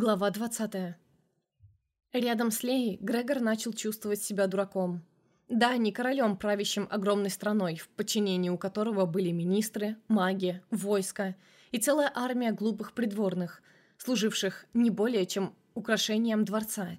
Глава 20. Рядом с Леей Грегор начал чувствовать себя дураком. Да, не королем, правящим огромной страной, в подчинении у которого были министры, маги, войско и целая армия глупых придворных, служивших не более чем украшением дворца,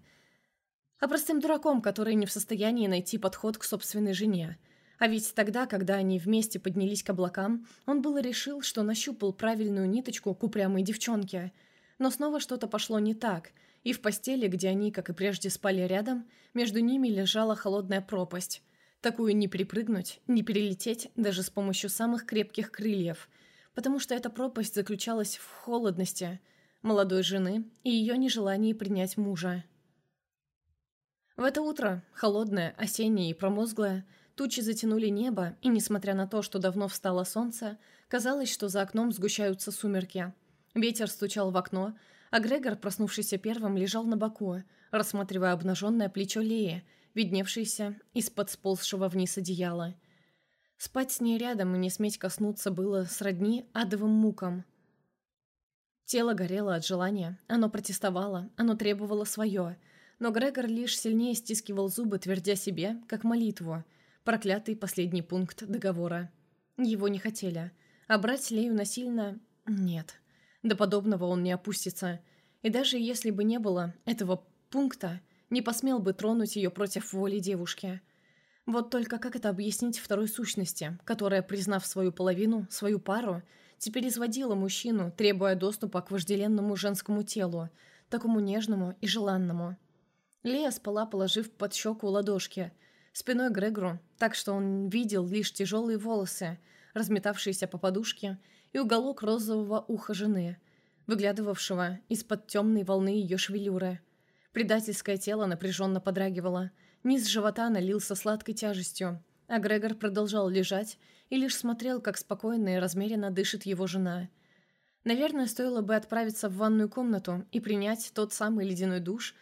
а простым дураком, который не в состоянии найти подход к собственной жене. А ведь тогда, когда они вместе поднялись к облакам, он было решил, что нащупал правильную ниточку к упрямой девчонке – но снова что-то пошло не так, и в постели, где они, как и прежде, спали рядом, между ними лежала холодная пропасть. Такую не перепрыгнуть, не перелететь даже с помощью самых крепких крыльев, потому что эта пропасть заключалась в холодности молодой жены и ее нежелании принять мужа. В это утро, холодное, осеннее и промозглое, тучи затянули небо, и, несмотря на то, что давно встало солнце, казалось, что за окном сгущаются сумерки – Ветер стучал в окно, а Грегор, проснувшийся первым, лежал на боку, рассматривая обнаженное плечо Леи, видневшееся из-под сползшего вниз одеяла. Спать с ней рядом и не сметь коснуться было сродни адовым мукам. Тело горело от желания, оно протестовало, оно требовало свое, но Грегор лишь сильнее стискивал зубы, твердя себе, как молитву, проклятый последний пункт договора. Его не хотели, а брать Лею насильно... нет. До подобного он не опустится. И даже если бы не было этого пункта, не посмел бы тронуть ее против воли девушки. Вот только как это объяснить второй сущности, которая, признав свою половину, свою пару, теперь изводила мужчину, требуя доступа к вожделенному женскому телу, такому нежному и желанному. Лея спала, положив под щеку ладошки, спиной Грегору, так что он видел лишь тяжелые волосы, разметавшиеся по подушке, и уголок розового уха жены, выглядывавшего из-под темной волны ее шевелюры. Предательское тело напряженно подрагивало, низ живота налился сладкой тяжестью, а Грегор продолжал лежать и лишь смотрел, как спокойно и размеренно дышит его жена. Наверное, стоило бы отправиться в ванную комнату и принять тот самый ледяной душ,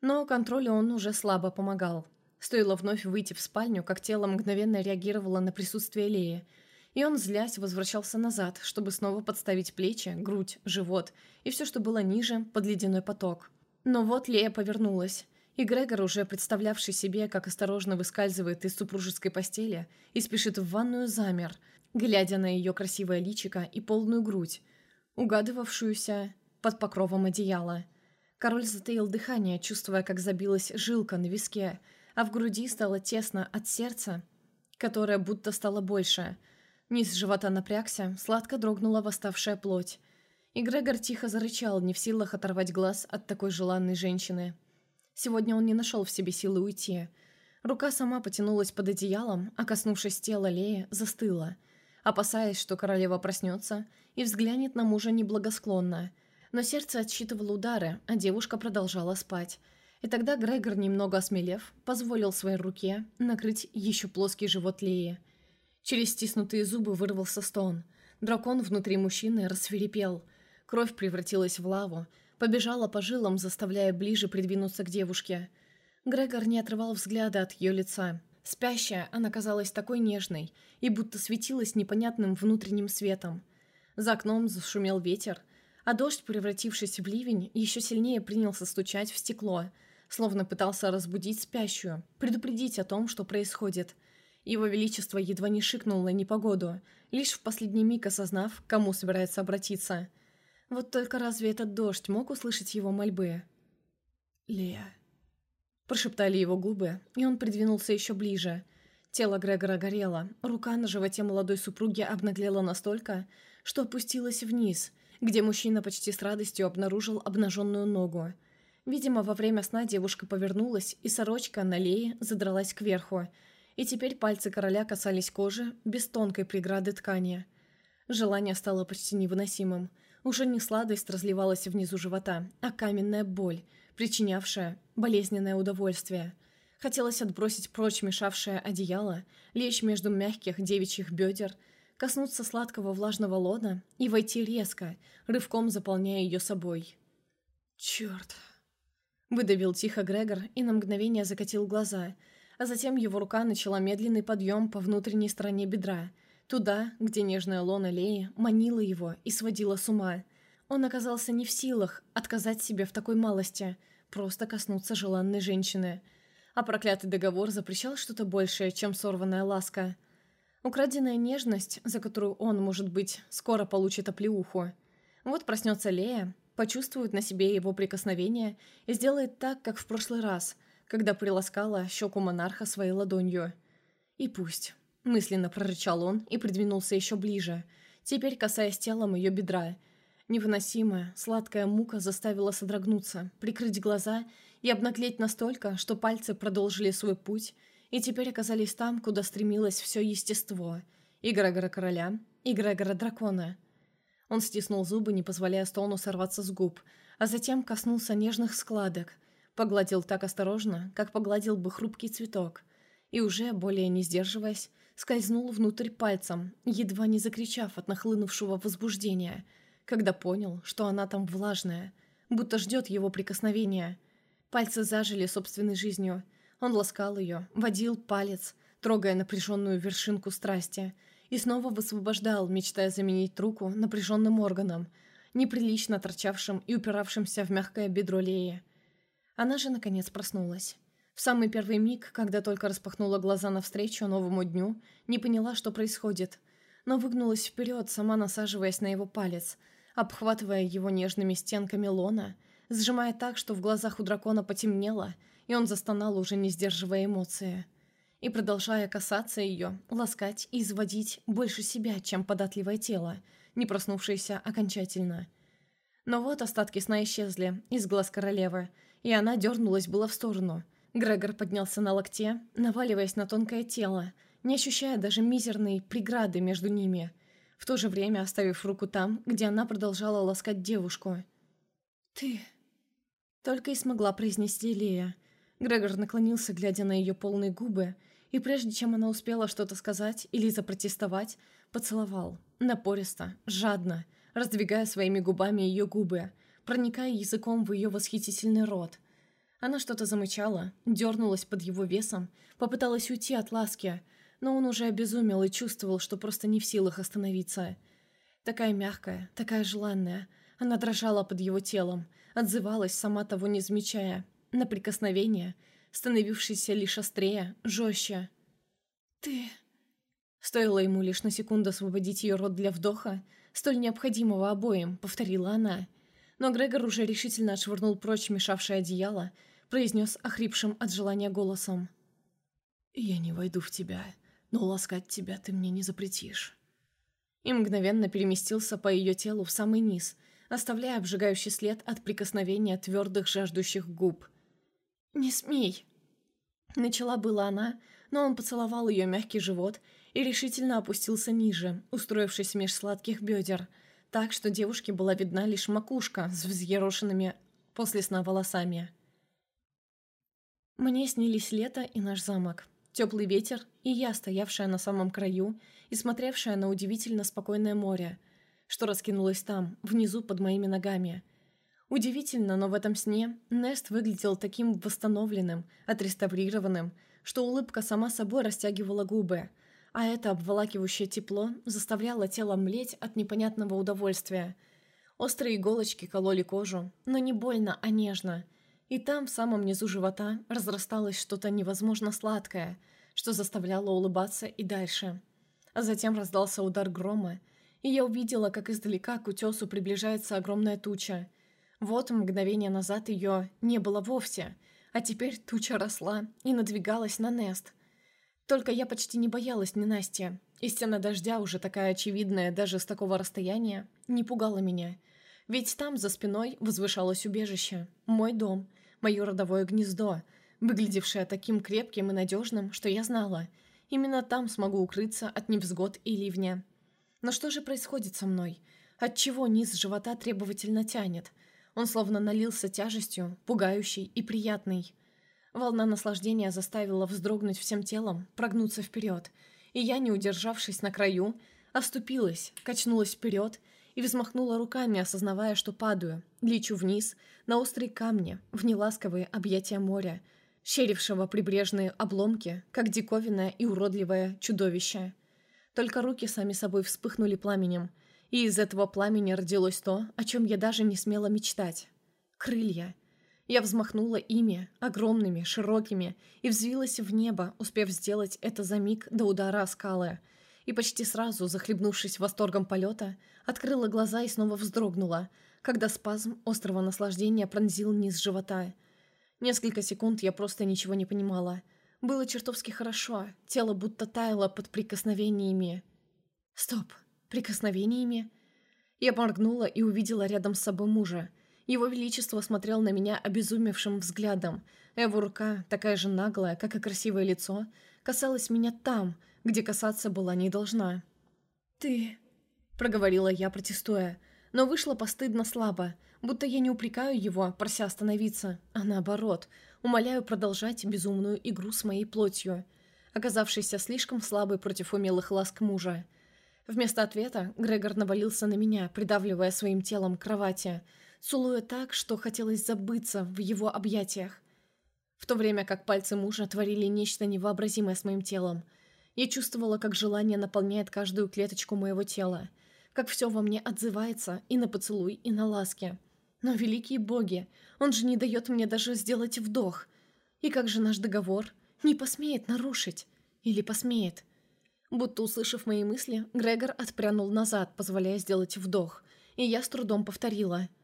но контролю он уже слабо помогал. Стоило вновь выйти в спальню, как тело мгновенно реагировало на присутствие Леи – и он, злясь, возвращался назад, чтобы снова подставить плечи, грудь, живот и все, что было ниже, под ледяной поток. Но вот Лея повернулась, и Грегор, уже представлявший себе, как осторожно выскальзывает из супружеской постели и спешит в ванную, замер, глядя на ее красивое личико и полную грудь, угадывавшуюся под покровом одеяла. Король затаил дыхание, чувствуя, как забилась жилка на виске, а в груди стало тесно от сердца, которое будто стало больше – Низ живота напрягся, сладко дрогнула восставшая плоть. И Грегор тихо зарычал, не в силах оторвать глаз от такой желанной женщины. Сегодня он не нашел в себе силы уйти. Рука сама потянулась под одеялом, а коснувшись тела Леи, застыла, опасаясь, что королева проснется и взглянет на мужа неблагосклонно. Но сердце отсчитывало удары, а девушка продолжала спать. И тогда Грегор, немного осмелев, позволил своей руке накрыть еще плоский живот Леи – Через стиснутые зубы вырвался стон. Дракон внутри мужчины рассверепел. Кровь превратилась в лаву, побежала по жилам, заставляя ближе придвинуться к девушке. Грегор не отрывал взгляда от ее лица. Спящая, она казалась такой нежной и будто светилась непонятным внутренним светом. За окном зашумел ветер, а дождь, превратившись в ливень, еще сильнее принялся стучать в стекло, словно пытался разбудить спящую, предупредить о том, что происходит – его Величество едва не шикнул на непогоду, лишь в последний миг осознав, кому собирается обратиться. Вот только разве этот дождь мог услышать его мольбы? «Лея...» Прошептали его губы, и он придвинулся еще ближе. Тело Грегора горело, рука на животе молодой супруги обнаглела настолько, что опустилась вниз, где мужчина почти с радостью обнаружил обнаженную ногу. Видимо, во время сна девушка повернулась, и сорочка на Лее задралась кверху, и теперь пальцы короля касались кожи без тонкой преграды ткани. Желание стало почти невыносимым. Уже не сладость разливалась внизу живота, а каменная боль, причинявшая болезненное удовольствие. Хотелось отбросить прочь мешавшее одеяло, лечь между мягких девичьих бедер, коснуться сладкого влажного лона и войти резко, рывком заполняя ее собой. «Черт!» Выдавил тихо Грегор и на мгновение закатил глаза – а затем его рука начала медленный подъем по внутренней стороне бедра, туда, где нежная лона Леи манила его и сводила с ума. Он оказался не в силах отказать себе в такой малости, просто коснуться желанной женщины. А проклятый договор запрещал что-то большее, чем сорванная ласка. Украденная нежность, за которую он, может быть, скоро получит оплеуху. Вот проснется Лея, почувствует на себе его прикосновение и сделает так, как в прошлый раз, когда приласкала щеку монарха своей ладонью. «И пусть», — мысленно прорычал он и придвинулся еще ближе, теперь касаясь телом ее бедра. Невыносимая, сладкая мука заставила содрогнуться, прикрыть глаза и обнаглеть настолько, что пальцы продолжили свой путь и теперь оказались там, куда стремилось все естество — и Грегора Короля, и Грегора Дракона — он стиснул зубы, не позволяя стону сорваться с губ, а затем коснулся нежных складок, погладил так осторожно, как погладил бы хрупкий цветок, и уже, более не сдерживаясь, скользнул внутрь пальцем, едва не закричав от нахлынувшего возбуждения, когда понял, что она там влажная, будто ждет его прикосновения. Пальцы зажили собственной жизнью. Он ласкал ее, водил палец, трогая напряженную вершинку страсти — и снова высвобождал, мечтая заменить руку напряженным органом, неприлично торчавшим и упиравшимся в мягкое бедро Леи. Она же, наконец, проснулась. В самый первый миг, когда только распахнула глаза навстречу новому дню, не поняла, что происходит, но выгнулась вперед, сама насаживаясь на его палец, обхватывая его нежными стенками лона, сжимая так, что в глазах у дракона потемнело, и он застонал, уже не сдерживая эмоции и продолжая касаться ее, ласкать и изводить больше себя, чем податливое тело, не проснувшееся окончательно. Но вот остатки сна исчезли из глаз королевы, и она дернулась было в сторону. Грегор поднялся на локте, наваливаясь на тонкое тело, не ощущая даже мизерной преграды между ними, в то же время оставив руку там, где она продолжала ласкать девушку. «Ты...» Только и смогла произнести Лея. Грегор наклонился, глядя на ее полные губы, и прежде чем она успела что-то сказать или запротестовать, поцеловал. Напористо, жадно, раздвигая своими губами ее губы, проникая языком в ее восхитительный рот. Она что-то замычала, дернулась под его весом, попыталась уйти от ласки, но он уже обезумел и чувствовал, что просто не в силах остановиться. Такая мягкая, такая желанная, она дрожала под его телом, отзывалась, сама того не замечая, на прикосновение — становившийся лишь острее, жестче. «Ты...» Стоило ему лишь на секунду освободить ее рот для вдоха, столь необходимого обоим, повторила она. Но Грегор уже решительно отшвырнул прочь мешавшее одеяло, произнес охрипшим от желания голосом. «Я не войду в тебя, но ласкать тебя ты мне не запретишь». И мгновенно переместился по ее телу в самый низ, оставляя обжигающий след от прикосновения твердых жаждущих губ. «Не смей!» Начала была она, но он поцеловал ее мягкий живот и решительно опустился ниже, устроившись меж сладких бедер, так что девушке была видна лишь макушка с взъерошенными после сна волосами. Мне снились лето и наш замок, теплый ветер и я, стоявшая на самом краю и смотревшая на удивительно спокойное море, что раскинулось там, внизу под моими ногами – Удивительно, но в этом сне Нест выглядел таким восстановленным, отреставрированным, что улыбка сама собой растягивала губы, а это обволакивающее тепло заставляло тело млеть от непонятного удовольствия. Острые иголочки кололи кожу, но не больно, а нежно. И там, в самом низу живота, разрасталось что-то невозможно сладкое, что заставляло улыбаться и дальше. А затем раздался удар грома, и я увидела, как издалека к утесу приближается огромная туча — вот мгновение назад ее не было вовсе, а теперь туча росла и надвигалась на Нест. Только я почти не боялась ненастья, и стена дождя, уже такая очевидная даже с такого расстояния, не пугала меня. Ведь там, за спиной, возвышалось убежище, мой дом, мое родовое гнездо, выглядевшее таким крепким и надежным, что я знала, именно там смогу укрыться от невзгод и ливня. Но что же происходит со мной? Отчего низ живота требовательно тянет? Он словно налился тяжестью, пугающей и приятной. Волна наслаждения заставила вздрогнуть всем телом, прогнуться вперед, и я, не удержавшись на краю, оступилась, качнулась вперед и взмахнула руками, осознавая, что падаю, лечу вниз, на острые камни, в неласковые объятия моря, щерившего прибрежные обломки, как диковинное и уродливое чудовище. Только руки сами собой вспыхнули пламенем — И из этого пламени родилось то, о чем я даже не смела мечтать. Крылья. Я взмахнула ими, огромными, широкими, и взвилась в небо, успев сделать это за миг до удара о скалы. И почти сразу, захлебнувшись восторгом полета, открыла глаза и снова вздрогнула, когда спазм острого наслаждения пронзил низ живота. Несколько секунд я просто ничего не понимала. Было чертовски хорошо, тело будто таяло под прикосновениями. Стоп, прикосновениями? Я моргнула и увидела рядом с собой мужа — его Величество смотрел на меня обезумевшим взглядом, его рука, такая же наглая, как и красивое лицо, касалась меня там, где касаться была не должна. «Ты...» — проговорила я, протестуя, но вышло постыдно слабо, будто я не упрекаю его, прося остановиться, а наоборот, умоляю продолжать безумную игру с моей плотью, оказавшейся слишком слабой против умелых ласк мужа. Вместо ответа Грегор навалился на меня, придавливая своим телом к кровати — целуя так, что хотелось забыться в его объятиях. В то время как пальцы мужа творили нечто невообразимое с моим телом, я чувствовала, как желание наполняет каждую клеточку моего тела, как все во мне отзывается и на поцелуй, и на ласки. Но, великие боги, он же не дает мне даже сделать вдох. И как же наш договор не посмеет нарушить? Или посмеет? Будто услышав мои мысли, Грегор отпрянул назад, позволяя сделать вдох, и я с трудом повторила –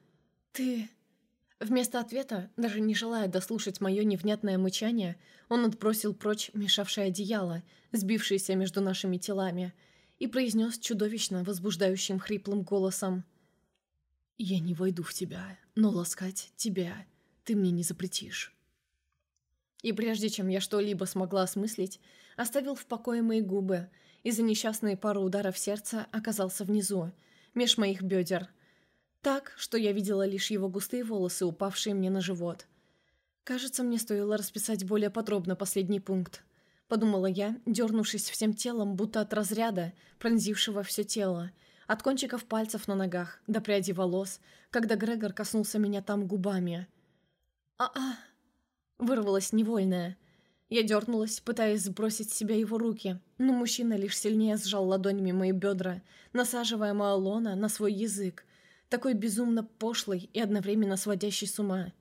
«Ты...» Вместо ответа, даже не желая дослушать мое невнятное мычание, он отбросил прочь мешавшее одеяло, сбившееся между нашими телами, и произнес чудовищно возбуждающим хриплым голосом. «Я не войду в тебя, но ласкать тебя ты мне не запретишь». И прежде чем я что-либо смогла осмыслить, оставил в покое мои губы и за несчастные пару ударов сердца оказался внизу, меж моих бедер, так, что я видела лишь его густые волосы, упавшие мне на живот. Кажется, мне стоило расписать более подробно последний пункт. Подумала я, дернувшись всем телом, будто от разряда, пронзившего все тело, от кончиков пальцев на ногах до пряди волос, когда Грегор коснулся меня там губами. «А-а!» Вырвалась невольная. Я дернулась, пытаясь сбросить с себя его руки, но мужчина лишь сильнее сжал ладонями мои бедра, насаживая мое лона на свой язык, такой безумно пошлый и одновременно сводящий с ума.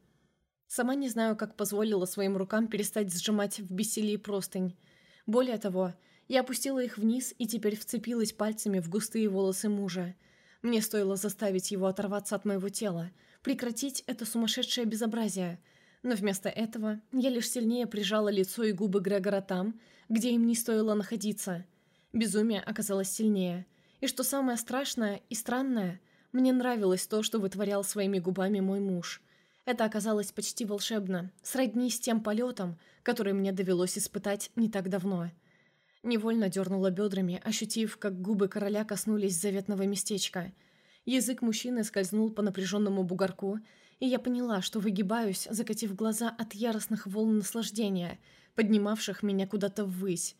Сама не знаю, как позволила своим рукам перестать сжимать в бессилии простынь. Более того, я опустила их вниз и теперь вцепилась пальцами в густые волосы мужа. Мне стоило заставить его оторваться от моего тела, прекратить это сумасшедшее безобразие. Но вместо этого я лишь сильнее прижала лицо и губы Грегора там, где им не стоило находиться. Безумие оказалось сильнее. И что самое страшное и странное, мне нравилось то, что вытворял своими губами мой муж. Это оказалось почти волшебно, сродни с тем полетом, который мне довелось испытать не так давно. Невольно дернула бедрами, ощутив, как губы короля коснулись заветного местечка. Язык мужчины скользнул по напряженному бугорку, и я поняла, что выгибаюсь, закатив глаза от яростных волн наслаждения, поднимавших меня куда-то ввысь.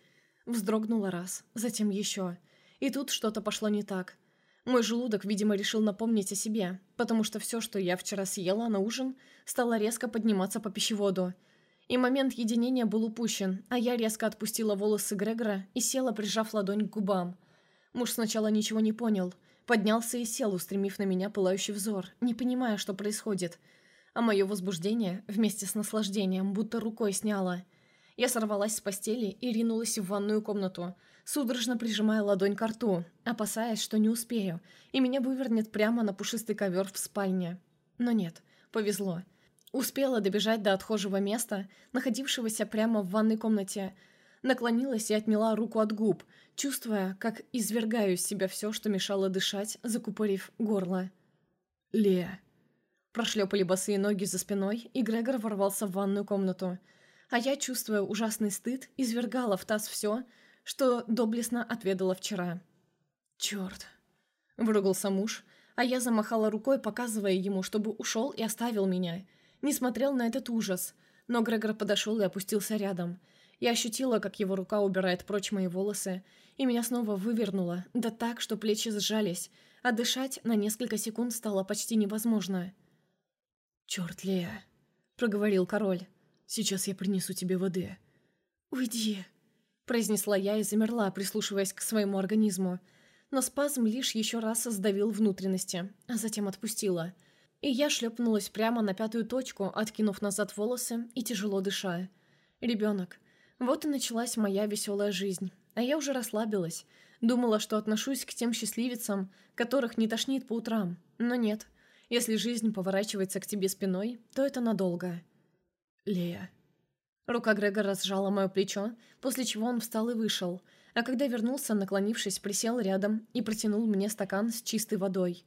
Вздрогнула раз, затем еще. И тут что-то пошло не так — мой желудок, видимо, решил напомнить о себе, потому что все, что я вчера съела на ужин, стало резко подниматься по пищеводу. И момент единения был упущен, а я резко отпустила волосы Грегора и села, прижав ладонь к губам. Муж сначала ничего не понял, поднялся и сел, устремив на меня пылающий взор, не понимая, что происходит. А мое возбуждение, вместе с наслаждением, будто рукой сняло. Я сорвалась с постели и ринулась в ванную комнату – судорожно прижимая ладонь к рту, опасаясь, что не успею, и меня вывернет прямо на пушистый ковер в спальне. Но нет, повезло. Успела добежать до отхожего места, находившегося прямо в ванной комнате, наклонилась и отняла руку от губ, чувствуя, как извергаю из себя все, что мешало дышать, закупорив горло. «Лея». Прошлепали босые ноги за спиной, и Грегор ворвался в ванную комнату. А я, чувствуя ужасный стыд, извергала в таз все, что доблестно отведала вчера. «Черт!» — выругался муж, а я замахала рукой, показывая ему, чтобы ушел и оставил меня. Не смотрел на этот ужас, но Грегор подошел и опустился рядом. Я ощутила, как его рука убирает прочь мои волосы, и меня снова вывернуло, да так, что плечи сжались, а дышать на несколько секунд стало почти невозможно. «Черт, Лея!» — проговорил король. «Сейчас я принесу тебе воды». «Уйди!» Произнесла я и замерла, прислушиваясь к своему организму. Но спазм лишь еще раз сдавил внутренности, а затем отпустила. И я шлепнулась прямо на пятую точку, откинув назад волосы и тяжело дыша. Ребенок. Вот и началась моя веселая жизнь. А я уже расслабилась. Думала, что отношусь к тем счастливицам, которых не тошнит по утрам. Но нет. Если жизнь поворачивается к тебе спиной, то это надолго. Лея. Рука Грегора сжала мое плечо, после чего он встал и вышел, а когда вернулся, наклонившись, присел рядом и протянул мне стакан с чистой водой.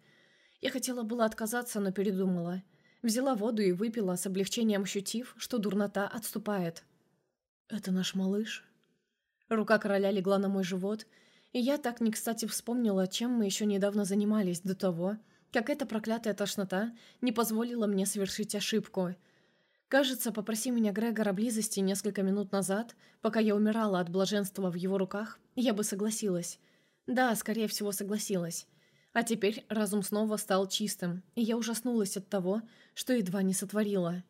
Я хотела было отказаться, но передумала. Взяла воду и выпила, с облегчением ощутив, что дурнота отступает. «Это наш малыш?» Рука короля легла на мой живот, и я так не кстати вспомнила, чем мы еще недавно занимались до того, как эта проклятая тошнота не позволила мне совершить ошибку — Кажется, попроси меня Грегор о близости несколько минут назад, пока я умирала от блаженства в его руках, я бы согласилась. Да, скорее всего, согласилась. А теперь разум снова стал чистым, и я ужаснулась от того, что едва не сотворила.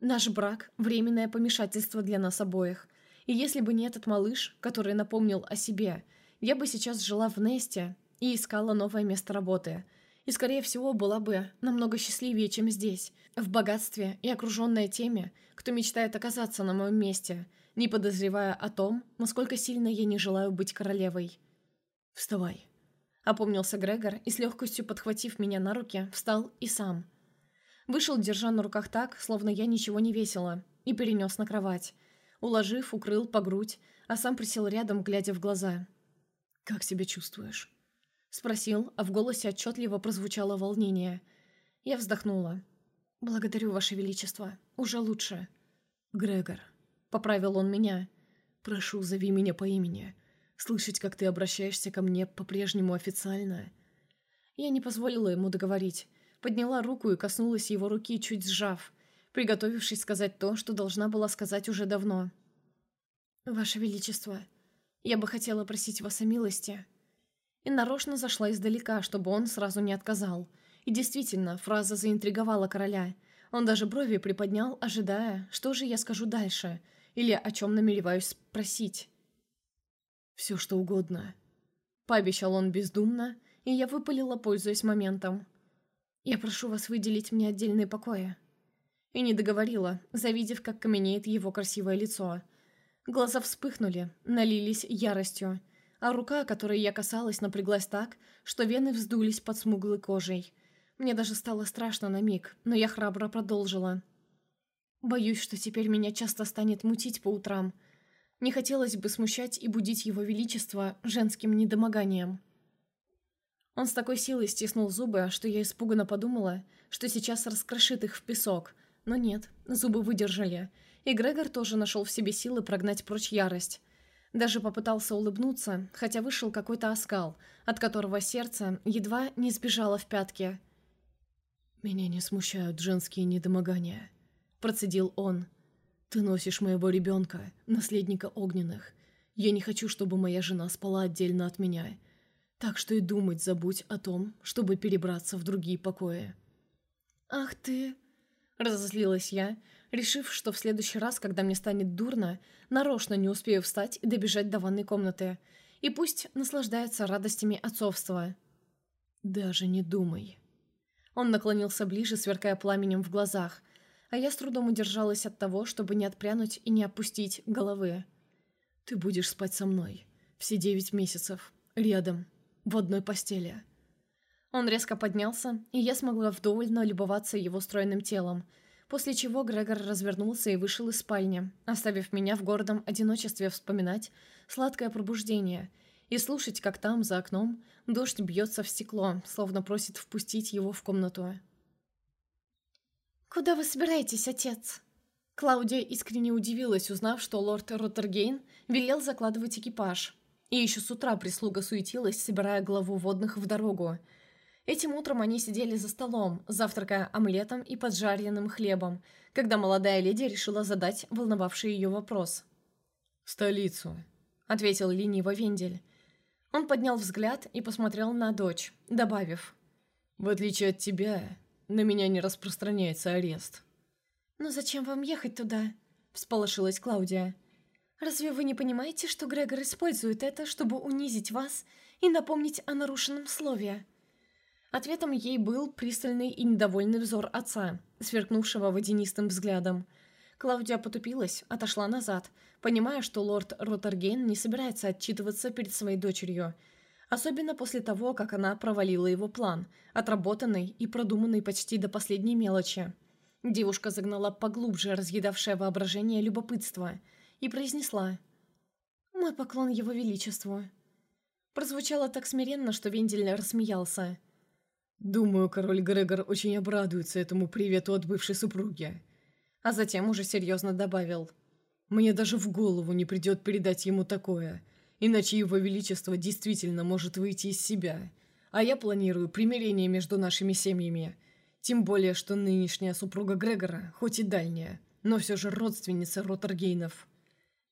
Наш брак – временное помешательство для нас обоих. И если бы не этот малыш, который напомнил о себе, я бы сейчас жила в Несте и искала новое место работы – и, скорее всего, была бы намного счастливее, чем здесь, в богатстве и окруженная теми, кто мечтает оказаться на моем месте, не подозревая о том, насколько сильно я не желаю быть королевой. «Вставай», — опомнился Грегор и, с легкостью подхватив меня на руки, встал и сам. Вышел, держа на руках так, словно я ничего не весила, и перенес на кровать. Уложив, укрыл по грудь, а сам присел рядом, глядя в глаза. «Как себя чувствуешь?» Спросил, а в голосе отчетливо прозвучало волнение. Я вздохнула. «Благодарю, Ваше Величество. Уже лучше». «Грегор», — поправил он меня. «Прошу, зови меня по имени. Слышать, как ты обращаешься ко мне по-прежнему официально». Я не позволила ему договорить. Подняла руку и коснулась его руки, чуть сжав, приготовившись сказать то, что должна была сказать уже давно. «Ваше Величество, я бы хотела просить вас о милости» и нарочно зашла издалека, чтобы он сразу не отказал. И действительно, фраза заинтриговала короля. Он даже брови приподнял, ожидая, что же я скажу дальше, или о чем намереваюсь спросить. «Все, что угодно», — пообещал он бездумно, и я выпалила, пользуясь моментом. «Я прошу вас выделить мне отдельные покои». И не договорила, завидев, как каменеет его красивое лицо. Глаза вспыхнули, налились яростью, а рука, которой я касалась, напряглась так, что вены вздулись под смуглой кожей. Мне даже стало страшно на миг, но я храбро продолжила. Боюсь, что теперь меня часто станет мутить по утрам. Не хотелось бы смущать и будить его величество женским недомоганием. Он с такой силой стиснул зубы, что я испуганно подумала, что сейчас раскрошит их в песок. Но нет, зубы выдержали, и Грегор тоже нашел в себе силы прогнать прочь ярость. Даже попытался улыбнуться, хотя вышел какой-то оскал, от которого сердце едва не сбежало в пятки. «Меня не смущают женские недомогания», — процедил он. «Ты носишь моего ребенка, наследника огненных. Я не хочу, чтобы моя жена спала отдельно от меня. Так что и думать забудь о том, чтобы перебраться в другие покои». «Ах ты!» — разозлилась я, решив, что в следующий раз, когда мне станет дурно, нарочно не успею встать и добежать до ванной комнаты. И пусть наслаждается радостями отцовства. «Даже не думай». Он наклонился ближе, сверкая пламенем в глазах, а я с трудом удержалась от того, чтобы не отпрянуть и не опустить головы. «Ты будешь спать со мной. Все девять месяцев. Рядом. В одной постели». Он резко поднялся, и я смогла вдоволь налюбоваться его стройным телом – После чего Грегор развернулся и вышел из спальни, оставив меня в гордом одиночестве вспоминать сладкое пробуждение и слушать, как там, за окном, дождь бьется в стекло, словно просит впустить его в комнату. «Куда вы собираетесь, отец?» Клаудия искренне удивилась, узнав, что лорд Роттергейн велел закладывать экипаж. И еще с утра прислуга суетилась, собирая главу водных в дорогу – Этим утром они сидели за столом, завтракая омлетом и поджаренным хлебом, когда молодая леди решила задать волновавший ее вопрос. «В столицу», — ответил лениво Вендель. Он поднял взгляд и посмотрел на дочь, добавив. «В отличие от тебя, на меня не распространяется арест». «Но зачем вам ехать туда?» — всполошилась Клаудия. Разве вы не понимаете, что Грегор использует это, чтобы унизить вас и напомнить о нарушенном слове?» Ответом ей был пристальный и недовольный взор отца, сверкнувшего водянистым взглядом. Клаудия потупилась, отошла назад, понимая, что лорд Роттергейн не собирается отчитываться перед своей дочерью, особенно после того, как она провалила его план, отработанный и продуманный почти до последней мелочи. Девушка загнала поглубже разъедавшее воображение любопытство и произнесла «Мой поклон его величеству». Прозвучало так смиренно, что Вендель рассмеялся – «Думаю, король Грегор очень обрадуется этому привету от бывшей супруги». А затем уже серьезно добавил. «Мне даже в голову не придет передать ему такое, иначе его величество действительно может выйти из себя. А я планирую примирение между нашими семьями. Тем более, что нынешняя супруга Грегора, хоть и дальняя, но все же родственница Ротаргейнов».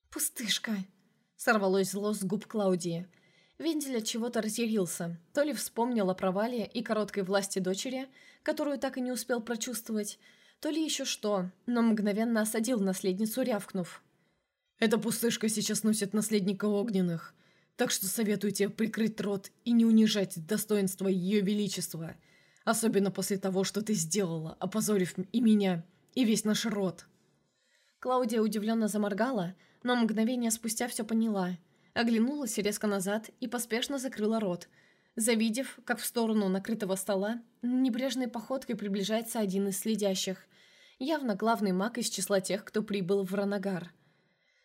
«Пустышка!» — сорвалось зло с губ Клаудии — Вендель от чего-то разъярился. То ли вспомнил о провале и короткой власти дочери, которую так и не успел прочувствовать, то ли еще что, но мгновенно осадил наследницу, рявкнув. «Эта пустышка сейчас носит наследника огненных, так что советую тебе прикрыть рот и не унижать достоинство ее величества, особенно после того, что ты сделала, опозорив и меня, и весь наш род». Клаудия удивленно заморгала, но мгновение спустя все поняла – Оглянулась резко назад и поспешно закрыла рот, завидев, как в сторону накрытого стола небрежной походкой приближается один из следящих, явно главный маг из числа тех, кто прибыл в Ранагар.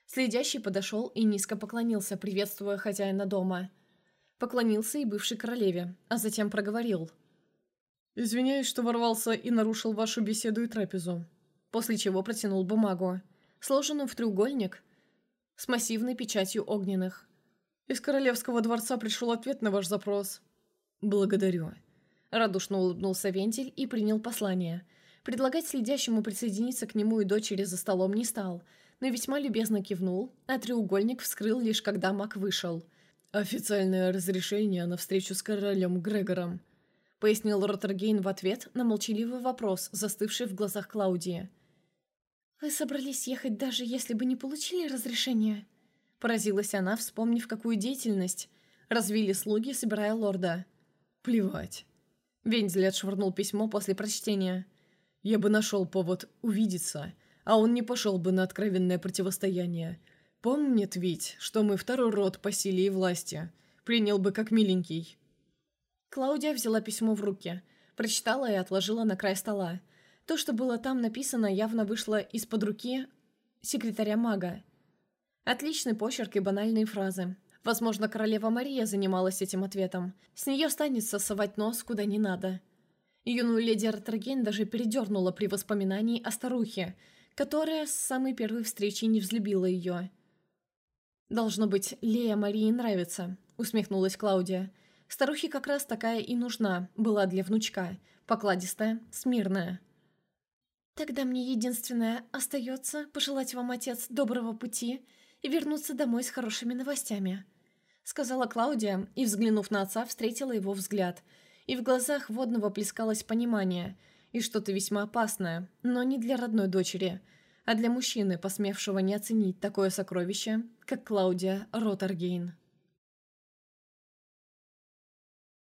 Следящий подошел и низко поклонился, приветствуя хозяина дома. Поклонился и бывшей королеве, а затем проговорил. «Извиняюсь, что ворвался и нарушил вашу беседу и трапезу», после чего протянул бумагу, сложенную в треугольник – с массивной печатью огненных. «Из Королевского дворца пришел ответ на ваш запрос». «Благодарю». Радушно улыбнулся Вентиль и принял послание. Предлагать следящему присоединиться к нему и дочери за столом не стал, но весьма любезно кивнул, а треугольник вскрыл лишь когда маг вышел. «Официальное разрешение на встречу с королем Грегором», пояснил Роттергейн в ответ на молчаливый вопрос, застывший в глазах Клаудии. «Вы собрались ехать, даже если бы не получили разрешение?» Поразилась она, вспомнив, какую деятельность развили слуги, собирая лорда. «Плевать». Вензель отшвырнул письмо после прочтения. «Я бы нашел повод увидеться, а он не пошел бы на откровенное противостояние. Помнит ведь, что мы второй род по силе и власти. Принял бы как миленький». Клаудия взяла письмо в руки, прочитала и отложила на край стола. То, что было там написано, явно вышло из-под руки секретаря мага. Отличный почерк и банальные фразы. Возможно, королева Мария занималась этим ответом. С нее станется совать нос куда не надо. Юную леди Артраген даже передернула при воспоминании о старухе, которая с самой первой встречи не взлюбила ее. «Должно быть, Лея Марии нравится», — усмехнулась Клаудия. «Старухе как раз такая и нужна, была для внучка. Покладистая, смирная». «Тогда мне единственное остается пожелать вам, отец, доброго пути и вернуться домой с хорошими новостями», сказала Клаудия и, взглянув на отца, встретила его взгляд. И в глазах водного плескалось понимание и что-то весьма опасное, но не для родной дочери, а для мужчины, посмевшего не оценить такое сокровище, как Клаудия Ротаргейн.